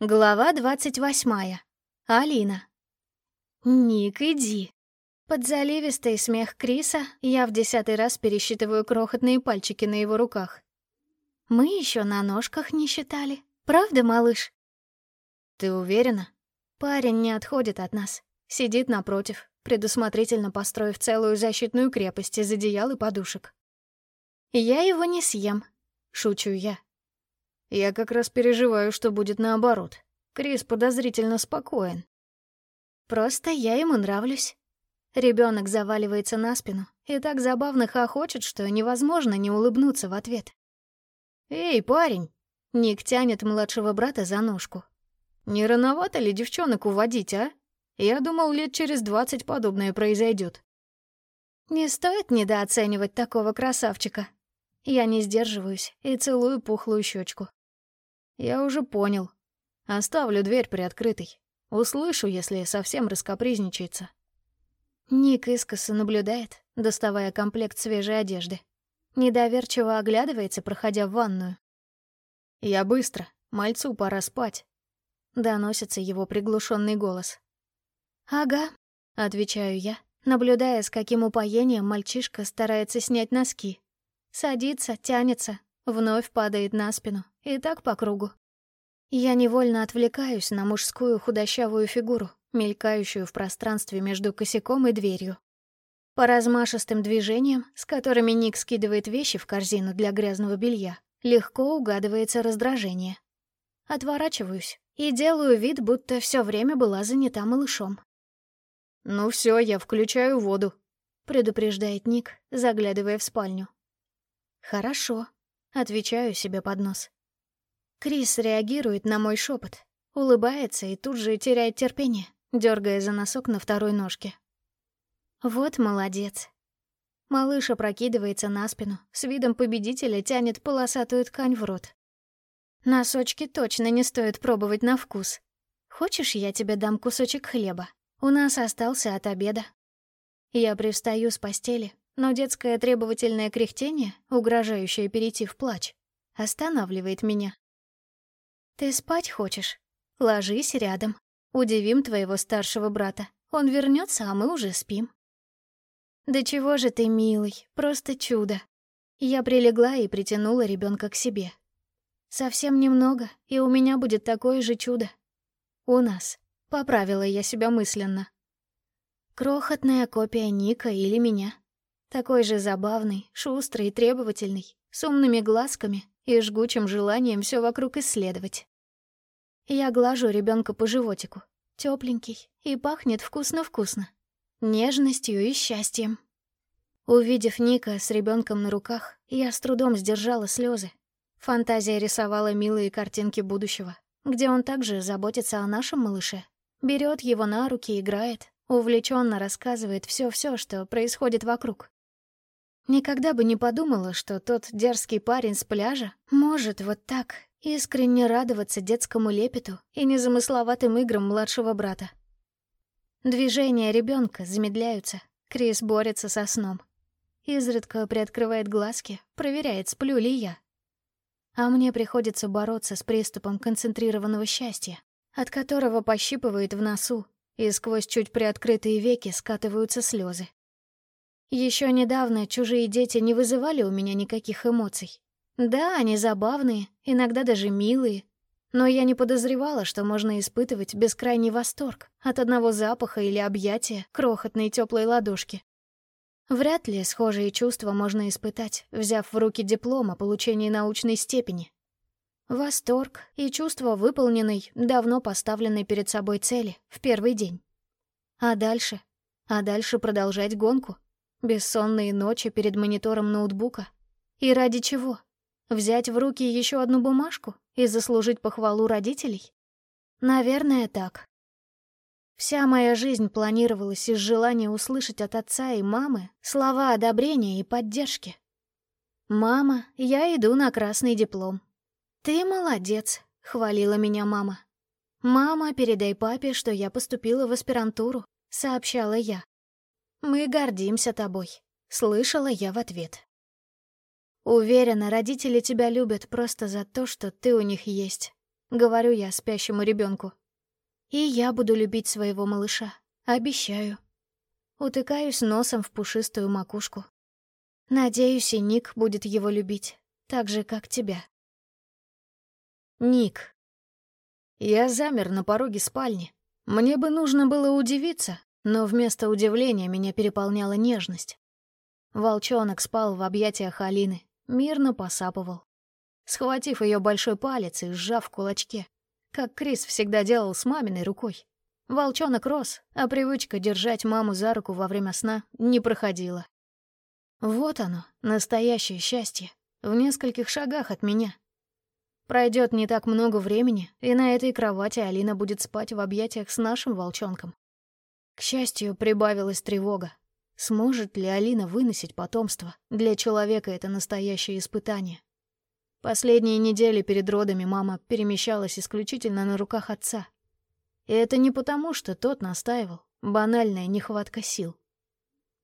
Глава двадцать восьмая. Алина. «Ник, иди». Под заливистый смех Криса я в десятый раз пересчитываю крохотные пальчики на его руках. Мы еще на ножках не считали. Правда, малыш? Ты уверена? Парень не отходит от нас. Сидит напротив, предусмотрительно построив целую защитную крепость из одеял и подушек. Я его не съем, шучу я. Я как раз переживаю, что будет наоборот. Крис подозрительно спокоен. Просто я ему нравлюсь. Ребенок заваливается на спину и так забавно хохочет, что невозможно не улыбнуться в ответ. «Эй, парень!» Ник тянет младшего брата за ножку. «Не рановато ли девчонок уводить, а? Я думал, лет через двадцать подобное произойдет. Не стоит недооценивать такого красавчика. Я не сдерживаюсь и целую пухлую щечку. Я уже понял. Оставлю дверь приоткрытой. Услышу, если совсем раскопризничается. Ник искоса наблюдает, доставая комплект свежей одежды. Недоверчиво оглядывается, проходя в ванную. «Я быстро. Мальцу пора спать», — доносится его приглушенный голос. «Ага», — отвечаю я, наблюдая, с каким упоением мальчишка старается снять носки. Садится, тянется, вновь падает на спину, и так по кругу. Я невольно отвлекаюсь на мужскую худощавую фигуру, мелькающую в пространстве между косяком и дверью. По размашистым движениям, с которыми Ник скидывает вещи в корзину для грязного белья, легко угадывается раздражение. Отворачиваюсь и делаю вид, будто все время была занята малышом. «Ну все, я включаю воду», — предупреждает Ник, заглядывая в спальню. «Хорошо», — отвечаю себе под нос. Крис реагирует на мой шепот, улыбается и тут же теряет терпение, дергая за носок на второй ножке. Вот молодец. Малыш опрокидывается на спину, с видом победителя тянет полосатую ткань в рот. Носочки точно не стоит пробовать на вкус. Хочешь, я тебе дам кусочек хлеба? У нас остался от обеда. Я привстаю с постели, но детское требовательное кряхтение, угрожающее перейти в плач, останавливает меня. «Ты спать хочешь? Ложись рядом. Удивим твоего старшего брата. Он вернется, а мы уже спим». «Да чего же ты, милый, просто чудо!» Я прилегла и притянула ребенка к себе. «Совсем немного, и у меня будет такое же чудо. У нас», — поправила я себя мысленно. Крохотная копия Ника или меня. Такой же забавный, шустрый и требовательный, с умными глазками и жгучим желанием все вокруг исследовать. Я глажу ребенка по животику, тепленький и пахнет вкусно-вкусно, нежностью и счастьем. Увидев Ника с ребенком на руках, я с трудом сдержала слезы. Фантазия рисовала милые картинки будущего, где он также заботится о нашем малыше, берет его на руки, играет, увлеченно рассказывает все-все, что происходит вокруг. Никогда бы не подумала, что тот дерзкий парень с пляжа может вот так искренне радоваться детскому лепету и незамысловатым играм младшего брата. Движения ребенка замедляются, Крис борется со сном. Изредка приоткрывает глазки, проверяет, сплю ли я. А мне приходится бороться с приступом концентрированного счастья, от которого пощипывает в носу, и сквозь чуть приоткрытые веки скатываются слезы. Еще недавно чужие дети не вызывали у меня никаких эмоций. Да, они забавные, иногда даже милые, но я не подозревала, что можно испытывать бескрайний восторг от одного запаха или объятия крохотной теплой ладошки. Вряд ли схожие чувства можно испытать, взяв в руки диплом о получении научной степени. Восторг и чувство выполненной, давно поставленной перед собой цели в первый день. А дальше? А дальше продолжать гонку? Бессонные ночи перед монитором ноутбука. И ради чего? Взять в руки еще одну бумажку и заслужить похвалу родителей? Наверное, так. Вся моя жизнь планировалась из желания услышать от отца и мамы слова одобрения и поддержки. «Мама, я иду на красный диплом». «Ты молодец», — хвалила меня мама. «Мама, передай папе, что я поступила в аспирантуру», — сообщала я. «Мы гордимся тобой», — слышала я в ответ. Уверена, родители тебя любят просто за то, что ты у них есть. говорю я спящему ребенку. И я буду любить своего малыша, обещаю. Утыкаюсь носом в пушистую макушку. Надеюсь, и Ник будет его любить, так же, как тебя. Ник. Я замер на пороге спальни. Мне бы нужно было удивиться, но вместо удивления меня переполняла нежность. Волчонок спал в объятиях Алины, мирно посапывал. Схватив ее большой палец и сжав в кулачке, как Крис всегда делал с маминой рукой. Волчонок рос, а привычка держать маму за руку во время сна не проходила. Вот оно, настоящее счастье, в нескольких шагах от меня. Пройдет не так много времени, и на этой кровати Алина будет спать в объятиях с нашим волчонком. К счастью, прибавилась тревога. Сможет ли Алина выносить потомство? Для человека это настоящее испытание. Последние недели перед родами мама перемещалась исключительно на руках отца. И это не потому, что тот настаивал. Банальная нехватка сил.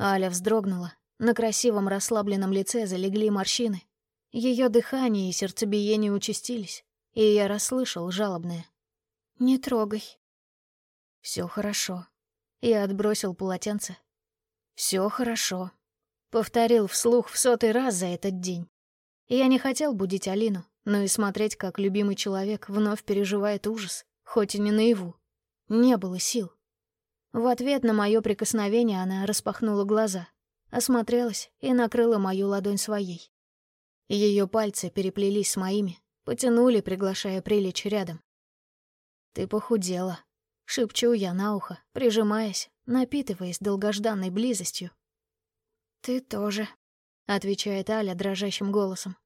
Аля вздрогнула. На красивом расслабленном лице залегли морщины. Ее дыхание и сердцебиение участились, и я расслышал жалобное. «Не трогай». Все хорошо». Я отбросил полотенце. Все хорошо», — повторил вслух в сотый раз за этот день. Я не хотел будить Алину, но и смотреть, как любимый человек вновь переживает ужас, хоть и не наяву. Не было сил. В ответ на мое прикосновение она распахнула глаза, осмотрелась и накрыла мою ладонь своей. Ее пальцы переплелись с моими, потянули, приглашая прилечь рядом. «Ты похудела», — шепчу я на ухо, прижимаясь, напитываясь долгожданной близостью. «Ты тоже», — отвечает Аля дрожащим голосом.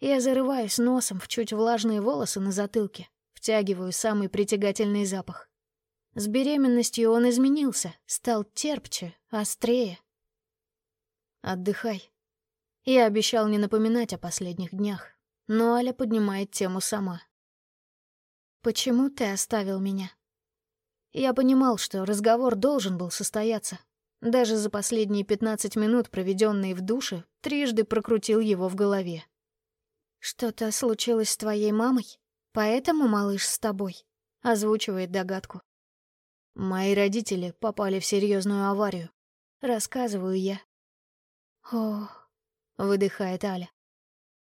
Я зарываюсь носом в чуть влажные волосы на затылке, втягиваю самый притягательный запах. С беременностью он изменился, стал терпче, острее. «Отдыхай», я обещал не напоминать о последних днях, но Аля поднимает тему сама. «Почему ты оставил меня?» Я понимал, что разговор должен был состояться. Даже за последние пятнадцать минут, проведенные в душе, трижды прокрутил его в голове. «Что-то случилось с твоей мамой? Поэтому малыш с тобой?» — озвучивает догадку. «Мои родители попали в серьезную аварию», — рассказываю я. «Ох, выдыхает Аля.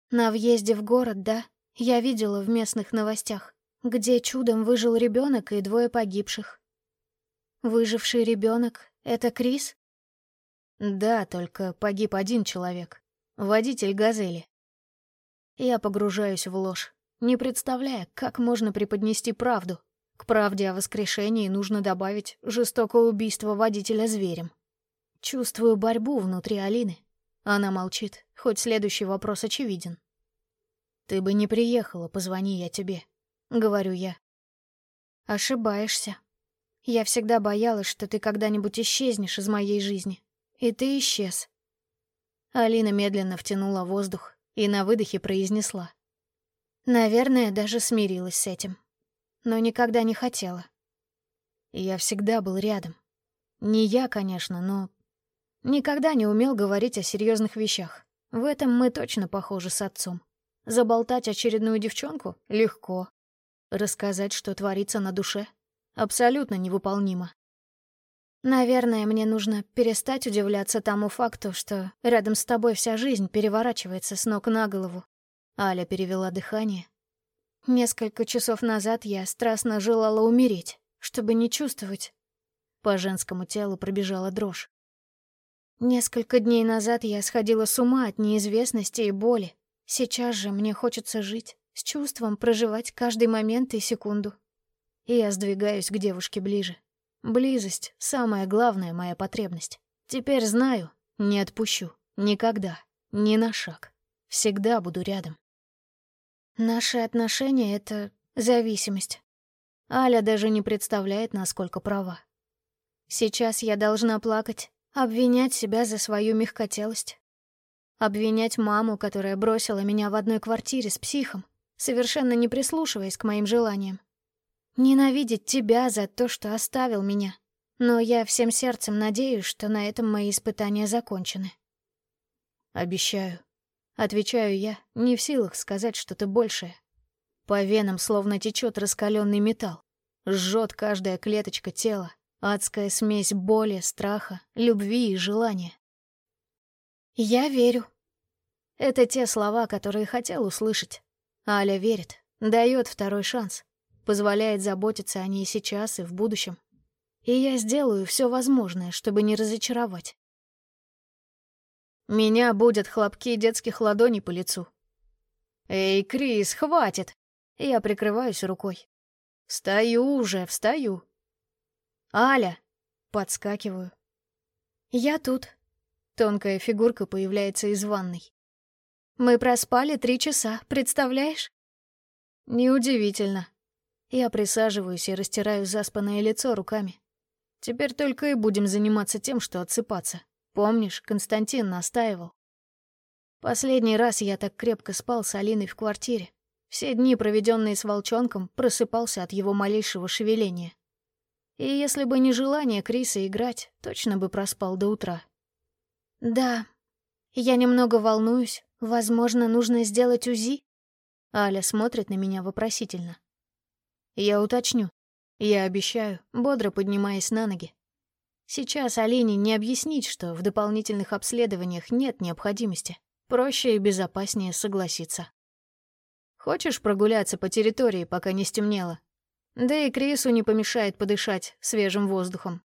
На въезде в город, да? Я видела в местных новостях, где чудом выжил ребенок и двое погибших. Выживший ребенок — это Крис? Да, только погиб один человек. Водитель «Газели». Я погружаюсь в ложь, не представляя, как можно преподнести правду. К правде о воскрешении нужно добавить жестокое убийство водителя зверем. Чувствую борьбу внутри Алины, она молчит, хоть следующий вопрос очевиден. «Ты бы не приехала, позвони я тебе», — говорю я. «Ошибаешься. Я всегда боялась, что ты когда-нибудь исчезнешь из моей жизни. И ты исчез». Алина медленно втянула воздух и на выдохе произнесла. «Наверное, даже смирилась с этим. Но никогда не хотела». Я всегда был рядом. Не я, конечно, но Никогда не умел говорить о серьезных вещах. В этом мы точно похожи с отцом. Заболтать очередную девчонку — легко. Рассказать, что творится на душе — абсолютно невыполнимо. Наверное, мне нужно перестать удивляться тому факту, что рядом с тобой вся жизнь переворачивается с ног на голову. Аля перевела дыхание. Несколько часов назад я страстно желала умереть, чтобы не чувствовать. По женскому телу пробежала дрожь. Несколько дней назад я сходила с ума от неизвестности и боли. Сейчас же мне хочется жить, с чувством проживать каждый момент и секунду. И я сдвигаюсь к девушке ближе. Близость — самая главная моя потребность. Теперь знаю, не отпущу. Никогда. Ни на шаг. Всегда буду рядом. Наши отношения — это зависимость. Аля даже не представляет, насколько права. Сейчас я должна плакать, Обвинять себя за свою мягкотелость. Обвинять маму, которая бросила меня в одной квартире с психом, совершенно не прислушиваясь к моим желаниям. Ненавидеть тебя за то, что оставил меня. Но я всем сердцем надеюсь, что на этом мои испытания закончены. Обещаю. Отвечаю я, не в силах сказать что-то большее. По венам словно течет раскаленный металл. Жжет каждая клеточка тела. Адская смесь боли, страха, любви и желания. «Я верю». Это те слова, которые хотел услышать. Аля верит, дает второй шанс, позволяет заботиться о ней сейчас и в будущем. И я сделаю все возможное, чтобы не разочаровать. Меня будет хлопки детских ладоней по лицу. «Эй, Крис, хватит!» Я прикрываюсь рукой. «Встаю уже, встаю!» «Аля!» Подскакиваю. «Я тут». Тонкая фигурка появляется из ванной. «Мы проспали три часа, представляешь?» Неудивительно. Я присаживаюсь и растираю заспанное лицо руками. Теперь только и будем заниматься тем, что отсыпаться. Помнишь, Константин настаивал. Последний раз я так крепко спал с Алиной в квартире. Все дни, проведенные с волчонком, просыпался от его малейшего шевеления. И если бы не желание Криса играть, точно бы проспал до утра. «Да, я немного волнуюсь. Возможно, нужно сделать УЗИ?» Аля смотрит на меня вопросительно. Я уточню. Я обещаю, бодро поднимаясь на ноги. Сейчас Алине не объяснить, что в дополнительных обследованиях нет необходимости. Проще и безопаснее согласиться. Хочешь прогуляться по территории, пока не стемнело? Да и Крису не помешает подышать свежим воздухом.